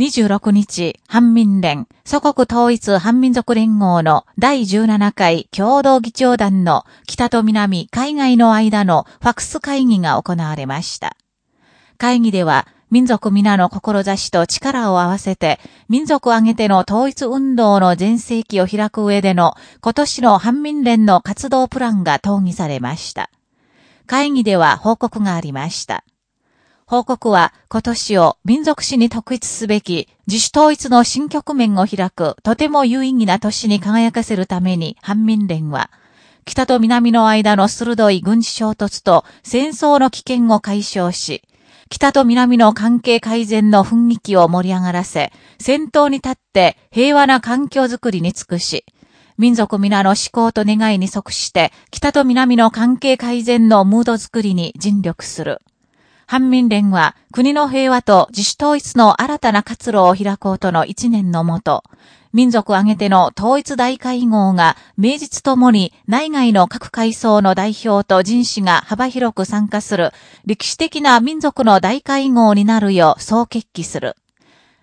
26日、反民連、祖国統一反民族連合の第17回共同議長団の北と南海外の間のファクス会議が行われました。会議では、民族皆の志と力を合わせて、民族挙げての統一運動の全盛期を開く上での今年の反民連の活動プランが討議されました。会議では報告がありました。報告は今年を民族史に特筆すべき自主統一の新局面を開くとても有意義な年に輝かせるために反民連は北と南の間の鋭い軍事衝突と戦争の危険を解消し、北と南の関係改善の雰囲気を盛り上がらせ、戦闘に立って平和な環境づくりに尽くし、民族皆の思考と願いに即して、北と南の関係改善のムードづくりに尽力する。反民連は国の平和と自主統一の新たな活路を開こうとの一年のもと、民族挙げての統一大会合が名実ともに内外の各階層の代表と人士が幅広く参加する歴史的な民族の大会合になるよう総決起する。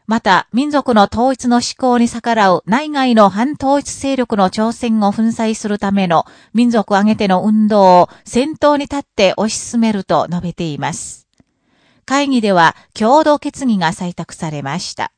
また、民族の統一の思考に逆らう内外の反統一勢力の挑戦を粉砕するための民族挙げての運動を先頭に立って推し進めると述べています。会議では共同決議が採択されました。